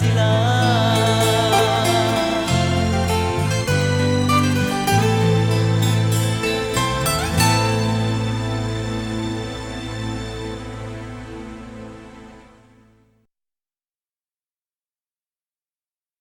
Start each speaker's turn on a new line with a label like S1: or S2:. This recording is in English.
S1: vacilar.